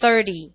thirty.